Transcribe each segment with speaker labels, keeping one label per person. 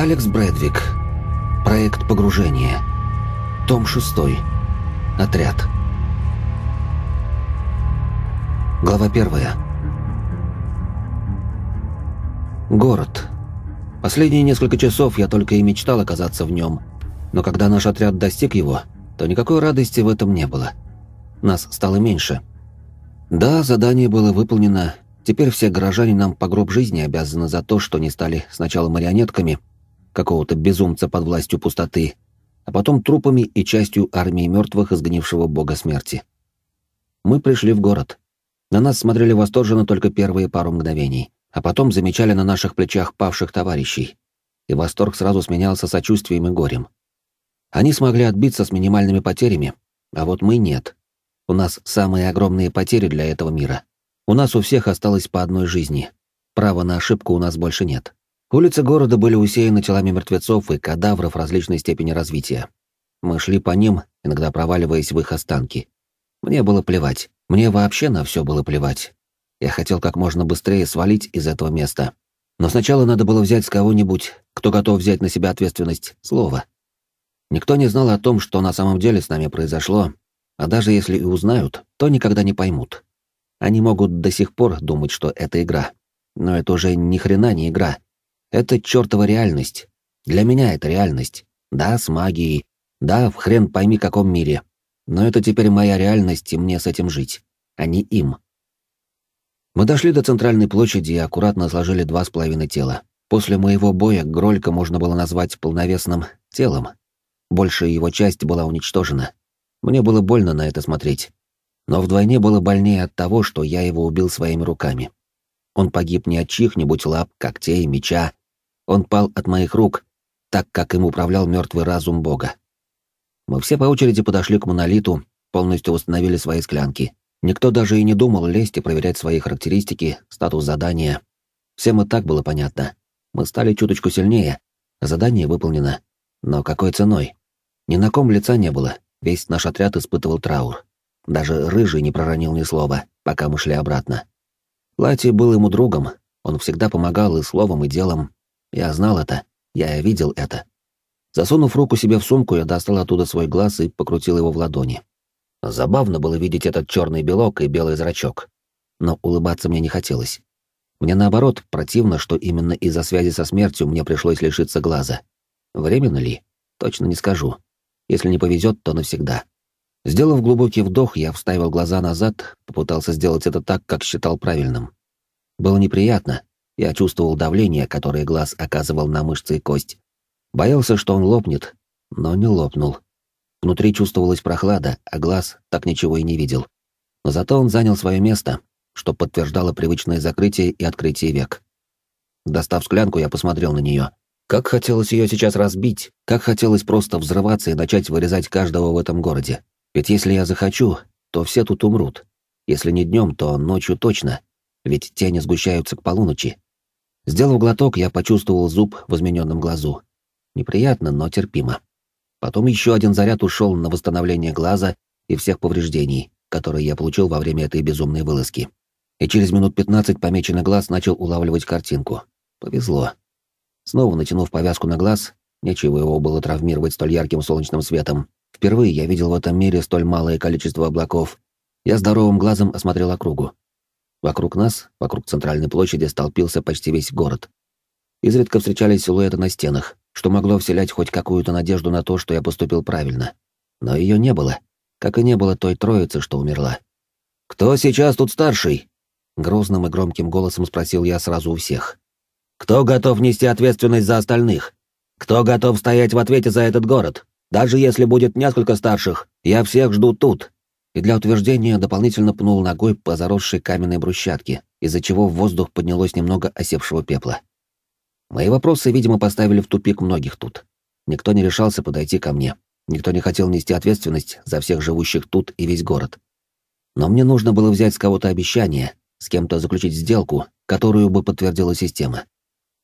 Speaker 1: Алекс Брэдвик. Проект погружения. Том 6. Отряд. Глава 1. Город. Последние несколько часов я только и мечтал оказаться в нем, но когда наш отряд достиг его, то никакой радости в этом не было. Нас стало меньше. Да, задание было выполнено, теперь все горожане нам по гроб жизни обязаны за то, что не стали сначала марионетками какого-то безумца под властью пустоты, а потом трупами и частью армии мертвых изгнившего бога смерти. Мы пришли в город. На нас смотрели восторженно только первые пару мгновений, а потом замечали на наших плечах павших товарищей, и восторг сразу сменялся сочувствием и горем. Они смогли отбиться с минимальными потерями, а вот мы нет. У нас самые огромные потери для этого мира. У нас у всех осталось по одной жизни. Права на ошибку у нас больше нет. Улицы города были усеяны телами мертвецов и кадавров различной степени развития. Мы шли по ним, иногда проваливаясь в их останки. Мне было плевать. Мне вообще на все было плевать. Я хотел как можно быстрее свалить из этого места. Но сначала надо было взять с кого-нибудь, кто готов взять на себя ответственность, слово. Никто не знал о том, что на самом деле с нами произошло, а даже если и узнают, то никогда не поймут. Они могут до сих пор думать, что это игра. Но это уже ни хрена не игра. Это чертова реальность. Для меня это реальность. Да, с магией. Да, в хрен пойми каком мире. Но это теперь моя реальность, и мне с этим жить. А не им. Мы дошли до центральной площади и аккуратно сложили два с половиной тела. После моего боя Гролька можно было назвать полновесным телом, Большая его часть была уничтожена. Мне было больно на это смотреть. Но вдвойне было больнее от того, что я его убил своими руками. Он погиб не от чьих-нибудь лап, когтей, меча. Он пал от моих рук, так как им управлял мертвый разум Бога. Мы все по очереди подошли к монолиту, полностью восстановили свои склянки. Никто даже и не думал лезть и проверять свои характеристики, статус задания. Всем и так было понятно. Мы стали чуточку сильнее, задание выполнено. Но какой ценой? Ни на ком лица не было, весь наш отряд испытывал траур. Даже Рыжий не проронил ни слова, пока мы шли обратно. Лати был ему другом, он всегда помогал и словом, и делом. Я знал это, я видел это. Засунув руку себе в сумку, я достал оттуда свой глаз и покрутил его в ладони. Забавно было видеть этот черный белок и белый зрачок. Но улыбаться мне не хотелось. Мне наоборот, противно, что именно из-за связи со смертью мне пришлось лишиться глаза. Временно ли? Точно не скажу. Если не повезет, то навсегда. Сделав глубокий вдох, я вставил глаза назад, попытался сделать это так, как считал правильным. Было неприятно. Я чувствовал давление, которое глаз оказывал на мышцы и кость. Боялся, что он лопнет, но не лопнул. Внутри чувствовалась прохлада, а глаз так ничего и не видел. Но зато он занял свое место, что подтверждало привычное закрытие и открытие век. Достав склянку, я посмотрел на нее. Как хотелось ее сейчас разбить, как хотелось просто взрываться и начать вырезать каждого в этом городе. Ведь если я захочу, то все тут умрут. Если не днем, то ночью точно. Ведь тени сгущаются к полуночи. Сделав глоток, я почувствовал зуб в измененном глазу. Неприятно, но терпимо. Потом еще один заряд ушел на восстановление глаза и всех повреждений, которые я получил во время этой безумной вылазки. И через минут пятнадцать помеченный глаз начал улавливать картинку. Повезло. Снова натянув повязку на глаз, нечего его было травмировать столь ярким солнечным светом. Впервые я видел в этом мире столь малое количество облаков. Я здоровым глазом осмотрел округу. Вокруг нас, вокруг центральной площади, столпился почти весь город. Изредка встречались силуэты на стенах, что могло вселять хоть какую-то надежду на то, что я поступил правильно. Но ее не было, как и не было той троицы, что умерла. «Кто сейчас тут старший?» Грозным и громким голосом спросил я сразу у всех. Кто готов нести ответственность за остальных? Кто готов стоять в ответе за этот город? Даже если будет несколько старших, я всех жду тут. И для утверждения дополнительно пнул ногой по заросшей каменной брусчатке, из-за чего в воздух поднялось немного осевшего пепла. Мои вопросы, видимо, поставили в тупик многих тут. Никто не решался подойти ко мне. Никто не хотел нести ответственность за всех живущих тут и весь город. Но мне нужно было взять с кого-то обещание, с кем-то заключить сделку, которую бы подтвердила система.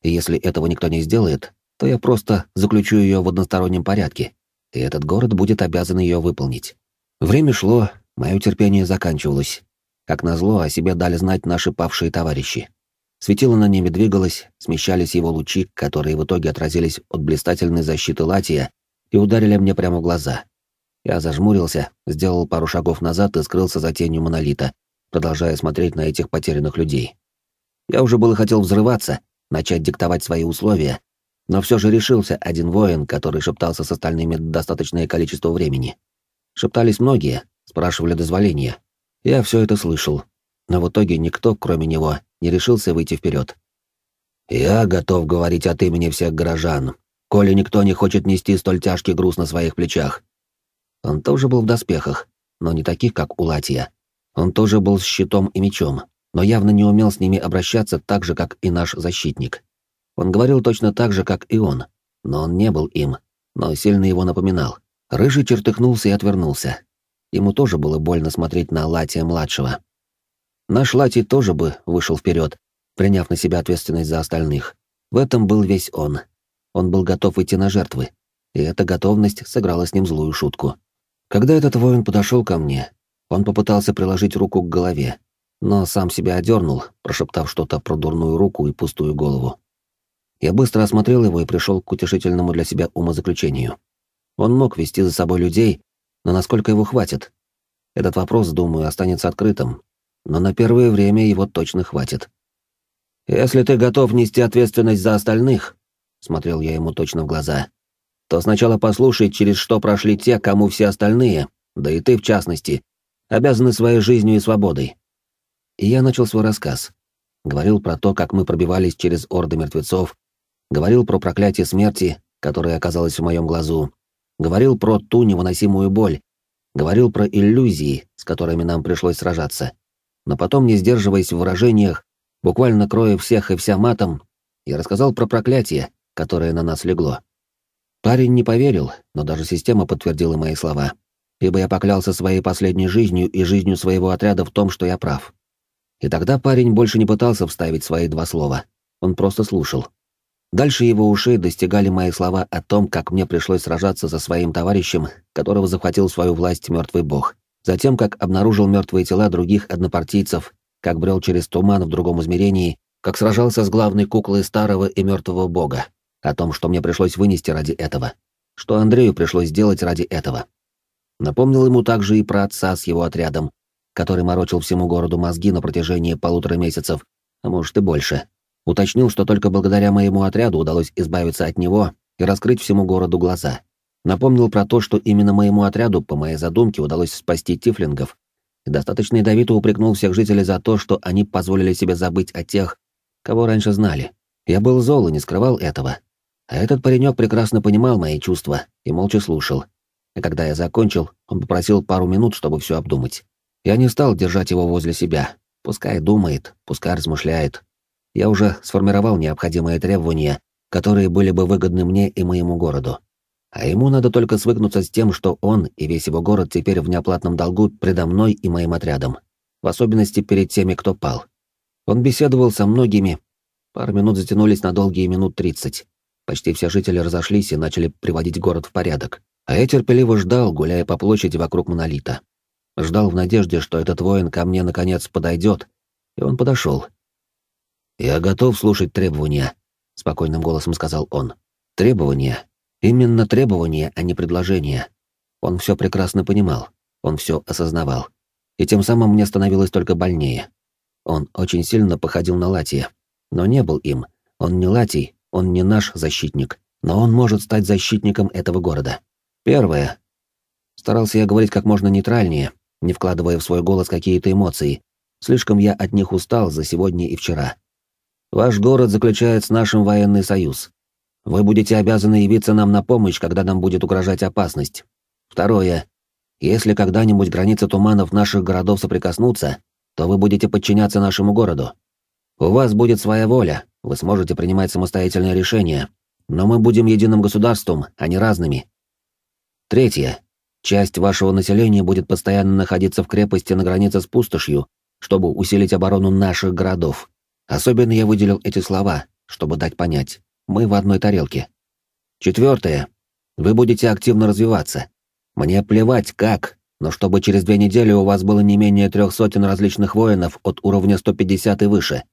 Speaker 1: И если этого никто не сделает, то я просто заключу ее в одностороннем порядке, и этот город будет обязан ее выполнить. Время шло, мое терпение заканчивалось. Как назло, о себе дали знать наши павшие товарищи. Светило на небе двигалось, смещались его лучи, которые в итоге отразились от блистательной защиты Латия и ударили мне прямо в глаза. Я зажмурился, сделал пару шагов назад и скрылся за тенью монолита, продолжая смотреть на этих потерянных людей. Я уже было хотел взрываться, начать диктовать свои условия, но все же решился один воин, который шептался с остальными достаточное количество времени. Шептались многие, спрашивали дозволения. Я все это слышал, но в итоге никто, кроме него, не решился выйти вперед. «Я готов говорить от имени всех горожан, коли никто не хочет нести столь тяжкий груз на своих плечах». Он тоже был в доспехах, но не таких, как у Латия. Он тоже был с щитом и мечом, но явно не умел с ними обращаться так же, как и наш защитник. Он говорил точно так же, как и он, но он не был им, но сильно его напоминал. Рыжий чертыхнулся и отвернулся. Ему тоже было больно смотреть на Латия-младшего. Наш Лати тоже бы вышел вперед, приняв на себя ответственность за остальных. В этом был весь он. Он был готов идти на жертвы, и эта готовность сыграла с ним злую шутку. Когда этот воин подошел ко мне, он попытался приложить руку к голове, но сам себя одернул, прошептав что-то про дурную руку и пустую голову. Я быстро осмотрел его и пришел к утешительному для себя умозаключению. Он мог вести за собой людей, но насколько его хватит? Этот вопрос, думаю, останется открытым, но на первое время его точно хватит. «Если ты готов нести ответственность за остальных», — смотрел я ему точно в глаза, «то сначала послушай, через что прошли те, кому все остальные, да и ты в частности, обязаны своей жизнью и свободой». И я начал свой рассказ. Говорил про то, как мы пробивались через орды мертвецов, говорил про проклятие смерти, которое оказалось в моем глазу, говорил про ту невыносимую боль, говорил про иллюзии, с которыми нам пришлось сражаться но потом, не сдерживаясь в выражениях, буквально кроя всех и вся матом, я рассказал про проклятие, которое на нас легло. Парень не поверил, но даже система подтвердила мои слова, ибо я поклялся своей последней жизнью и жизнью своего отряда в том, что я прав. И тогда парень больше не пытался вставить свои два слова, он просто слушал. Дальше его ушей достигали мои слова о том, как мне пришлось сражаться со своим товарищем, которого захватил свою власть мертвый бог. Затем, как обнаружил мертвые тела других однопартийцев, как брел через туман в другом измерении, как сражался с главной куклой старого и мертвого бога, о том, что мне пришлось вынести ради этого, что Андрею пришлось сделать ради этого. Напомнил ему также и про отца с его отрядом, который морочил всему городу мозги на протяжении полутора месяцев, а может и больше. Уточнил, что только благодаря моему отряду удалось избавиться от него и раскрыть всему городу глаза. Напомнил про то, что именно моему отряду, по моей задумке, удалось спасти тифлингов, и достаточно ядовито упрекнул всех жителей за то, что они позволили себе забыть о тех, кого раньше знали. Я был зол и не скрывал этого. А этот паренек прекрасно понимал мои чувства и молча слушал. И когда я закончил, он попросил пару минут, чтобы все обдумать. Я не стал держать его возле себя. Пускай думает, пускай размышляет. Я уже сформировал необходимые требования, которые были бы выгодны мне и моему городу. А ему надо только свыкнуться с тем, что он и весь его город теперь в неоплатном долгу предо мной и моим отрядом, в особенности перед теми, кто пал. Он беседовал со многими. Пару минут затянулись на долгие минут тридцать. Почти все жители разошлись и начали приводить город в порядок. А я терпеливо ждал, гуляя по площади вокруг монолита. Ждал в надежде, что этот воин ко мне наконец подойдет, и он подошел. «Я готов слушать требования», — спокойным голосом сказал он. «Требования, Именно требования, а не предложения. Он все прекрасно понимал, он все осознавал. И тем самым мне становилось только больнее. Он очень сильно походил на Латия, но не был им. Он не Латий, он не наш защитник, но он может стать защитником этого города. Первое. Старался я говорить как можно нейтральнее, не вкладывая в свой голос какие-то эмоции. Слишком я от них устал за сегодня и вчера. Ваш город заключает с нашим военный союз. Вы будете обязаны явиться нам на помощь, когда нам будет угрожать опасность. Второе. Если когда-нибудь границы туманов наших городов соприкоснутся, то вы будете подчиняться нашему городу. У вас будет своя воля, вы сможете принимать самостоятельные решения, но мы будем единым государством, а не разными. Третье. Часть вашего населения будет постоянно находиться в крепости на границе с пустошью, чтобы усилить оборону наших городов. Особенно я выделил эти слова, чтобы дать понять. Мы в одной тарелке. Четвертое. Вы будете активно развиваться. Мне плевать как, но чтобы через две недели у вас было не менее трех сотен различных воинов от уровня 150 и выше.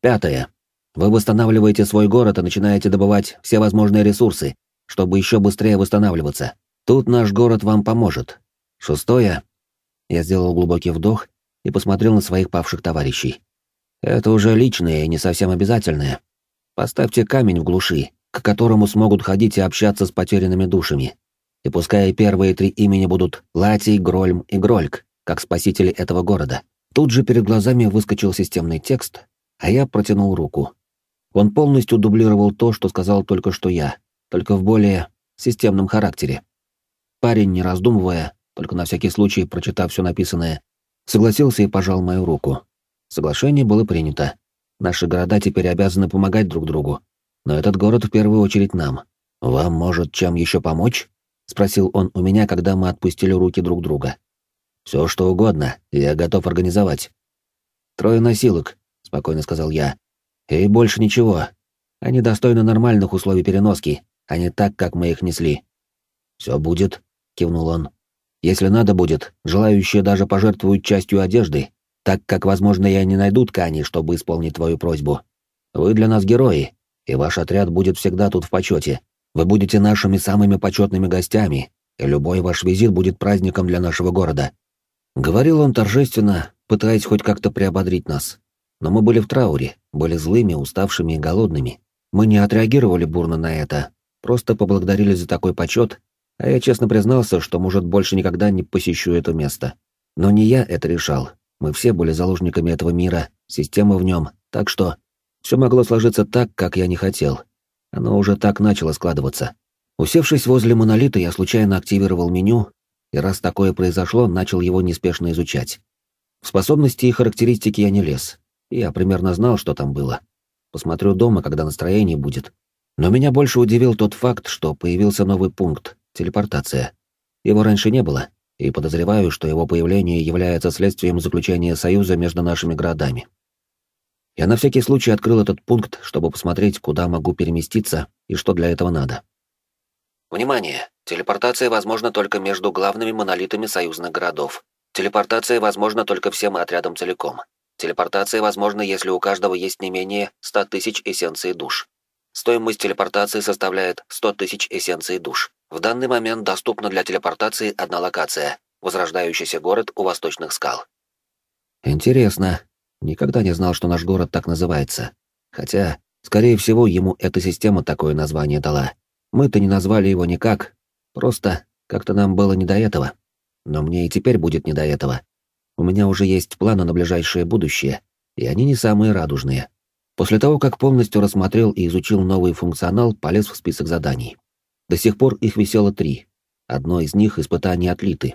Speaker 1: Пятое. Вы восстанавливаете свой город и начинаете добывать все возможные ресурсы, чтобы еще быстрее восстанавливаться. Тут наш город вам поможет. Шестое. Я сделал глубокий вдох и посмотрел на своих павших товарищей. Это уже личное и не совсем обязательное. Поставьте камень в глуши, к которому смогут ходить и общаться с потерянными душами. И пускай первые три имени будут Латий, Грольм и Грольк, как спасители этого города. Тут же перед глазами выскочил системный текст, а я протянул руку. Он полностью дублировал то, что сказал только что я, только в более системном характере. Парень, не раздумывая, только на всякий случай прочитав все написанное, согласился и пожал мою руку. Соглашение было принято. Наши города теперь обязаны помогать друг другу. Но этот город в первую очередь нам. Вам может чем еще помочь? спросил он у меня, когда мы отпустили руки друг друга. Все что угодно, я готов организовать. Трое носилок, спокойно сказал я. И больше ничего. Они достойны нормальных условий переноски, а не так, как мы их несли. Все будет, кивнул он. Если надо будет, желающие даже пожертвуют частью одежды, так как, возможно, я не найду ткани, чтобы исполнить твою просьбу. Вы для нас герои, и ваш отряд будет всегда тут в почете. Вы будете нашими самыми почетными гостями, и любой ваш визит будет праздником для нашего города. Говорил он торжественно, пытаясь хоть как-то приободрить нас. Но мы были в трауре, были злыми, уставшими и голодными. Мы не отреагировали бурно на это, просто поблагодарили за такой почет а я честно признался, что, может, больше никогда не посещу это место. Но не я это решал. Мы все были заложниками этого мира, система в нем, так что все могло сложиться так, как я не хотел. Оно уже так начало складываться. Усевшись возле монолита, я случайно активировал меню, и раз такое произошло, начал его неспешно изучать. В способности и характеристики я не лез. Я примерно знал, что там было. Посмотрю дома, когда настроение будет. Но меня больше удивил тот факт, что появился новый пункт, телепортация. Его раньше не было, и подозреваю, что его появление является следствием заключения союза между нашими городами. Я на всякий случай открыл этот пункт, чтобы посмотреть, куда могу переместиться и что для этого надо. Внимание! Телепортация возможна только между главными монолитами союзных городов. Телепортация возможна только всем отрядам целиком. Телепортация возможна, если у каждого есть не менее 100 тысяч эссенций душ. Стоимость телепортации составляет 100 тысяч эссенций душ. В данный момент доступна для телепортации одна локация — возрождающийся город у восточных скал. Интересно. Никогда не знал, что наш город так называется. Хотя, скорее всего, ему эта система такое название дала. Мы-то не назвали его никак. Просто как-то нам было не до этого. Но мне и теперь будет не до этого. У меня уже есть планы на ближайшее будущее, и они не самые радужные. После того, как полностью рассмотрел и изучил новый функционал, полез в список заданий. До сих пор их висело три. Одно из них — испытание отлиты.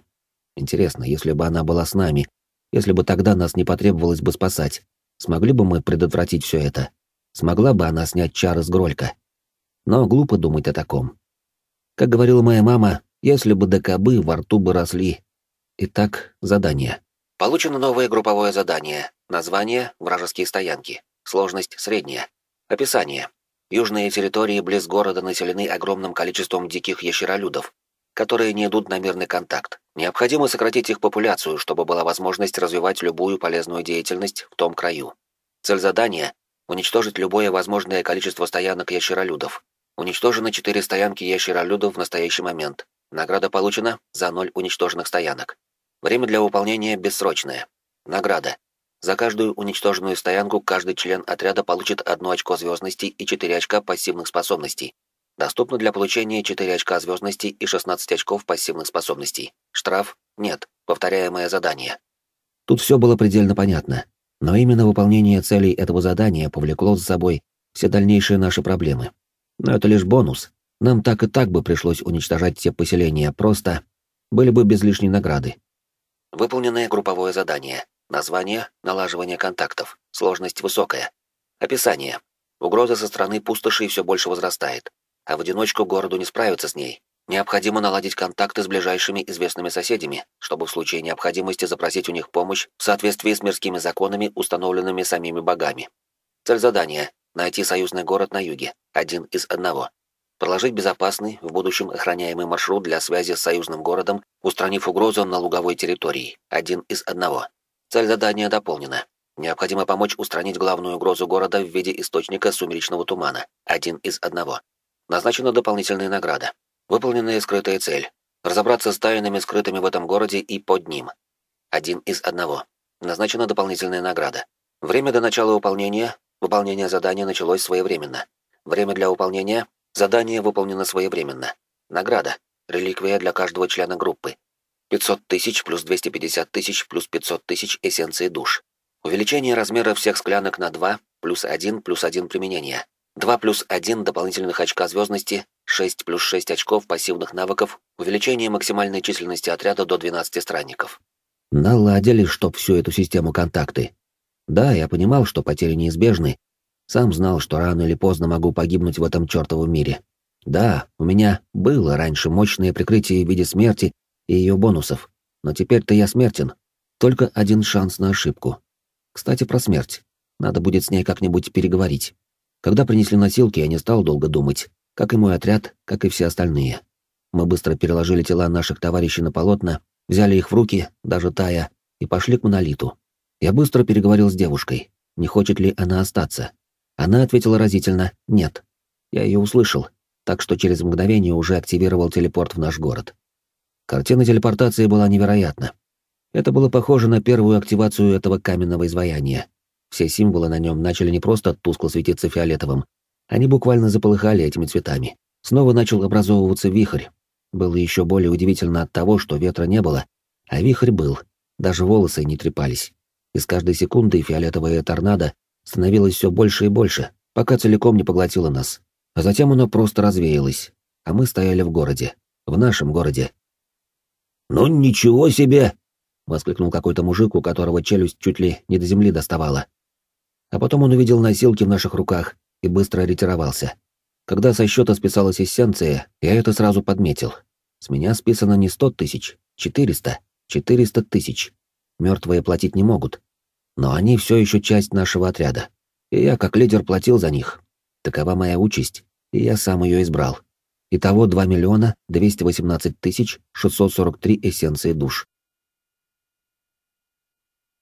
Speaker 1: Интересно, если бы она была с нами, если бы тогда нас не потребовалось бы спасать, смогли бы мы предотвратить все это? Смогла бы она снять чары с Гролька? Но глупо думать о таком. Как говорила моя мама, если бы до кобы во рту бы росли. Итак, задание. Получено новое групповое задание. Название — вражеские стоянки. Сложность — средняя. Описание. Южные территории близ города населены огромным количеством диких ящеролюдов, которые не идут на мирный контакт. Необходимо сократить их популяцию, чтобы была возможность развивать любую полезную деятельность в том краю. Цель задания — уничтожить любое возможное количество стоянок ящеролюдов. Уничтожено 4 стоянки ящеролюдов в настоящий момент. Награда получена за 0 уничтоженных стоянок. Время для выполнения бессрочное. Награда. За каждую уничтоженную стоянку каждый член отряда получит одно очко звездности и 4 очка пассивных способностей. Доступно для получения 4 очка звездности и 16 очков пассивных способностей. Штраф — нет. Повторяемое задание. Тут все было предельно понятно. Но именно выполнение целей этого задания повлекло за собой все дальнейшие наши проблемы. Но это лишь бонус. Нам так и так бы пришлось уничтожать все поселения, просто были бы без лишней награды. Выполненное групповое задание. Название — налаживание контактов. Сложность высокая. Описание. Угроза со стороны пустоши все больше возрастает, а в одиночку городу не справиться с ней. Необходимо наладить контакты с ближайшими известными соседями, чтобы в случае необходимости запросить у них помощь в соответствии с мирскими законами, установленными самими богами. Цель задания — найти союзный город на юге, один из одного. Проложить безопасный, в будущем охраняемый маршрут для связи с союзным городом, устранив угрозу на луговой территории, один из одного. Цель задания дополнена. Необходимо помочь устранить главную угрозу города в виде источника сумеречного тумана. Один из одного. Назначена дополнительная награда. Выполненная скрытая цель. Разобраться с тайнами, скрытыми в этом городе и под ним. Один из одного. Назначена дополнительная награда. Время до начала выполнения. Выполнение задания началось своевременно. Время для выполнения. Задание выполнено своевременно. Награда. Реликвия для каждого члена группы. 500 тысяч плюс 250 тысяч плюс 500 тысяч эссенций душ. Увеличение размера всех склянок на 2, плюс 1, плюс 1 применение. 2 плюс 1 дополнительных очка звездности, 6 плюс 6 очков пассивных навыков, увеличение максимальной численности отряда до 12 странников.
Speaker 2: Наладили, чтоб всю эту систему контакты. Да, я понимал, что потери неизбежны. Сам знал, что рано или поздно могу погибнуть в этом чертовом мире. Да, у меня было раньше мощное прикрытие в виде смерти и ее бонусов, но теперь-то я смертен. Только один шанс на ошибку. Кстати, про смерть. Надо будет с ней как-нибудь переговорить. Когда принесли носилки, я не стал долго думать, как и мой отряд, как и все остальные. Мы быстро переложили тела наших товарищей на полотна, взяли их в руки, даже тая, и пошли к монолиту. Я быстро переговорил с девушкой, не хочет ли она остаться. Она ответила разительно «нет». Я ее услышал, так что через мгновение уже активировал телепорт в наш город. Картина телепортации была невероятна. Это было похоже на первую активацию этого каменного изваяния. Все символы на нем начали не просто тускло светиться фиолетовым, они буквально заполыхали этими цветами. Снова начал образовываться вихрь. Было еще более удивительно от того, что ветра не было, а вихрь был. Даже волосы не трепались. И с каждой секундой фиолетовая торнадо становилось все больше и больше, пока целиком не поглотило нас. А затем оно просто развеялось, а мы стояли в городе. В нашем городе.
Speaker 3: «Ну ничего себе!»
Speaker 2: — воскликнул какой-то мужик, у которого челюсть чуть ли не до земли доставала. А потом он увидел носилки в наших руках и быстро ретировался. Когда со счета списалась эссенция, я это сразу подметил. С меня списано не сто тысяч, четыреста, четыреста тысяч. Мертвые платить не могут. Но они все еще часть нашего отряда. И я, как лидер, платил за них. Такова моя участь, и я сам ее избрал. Итого 2 миллиона 218 тысяч 643 эссенции душ.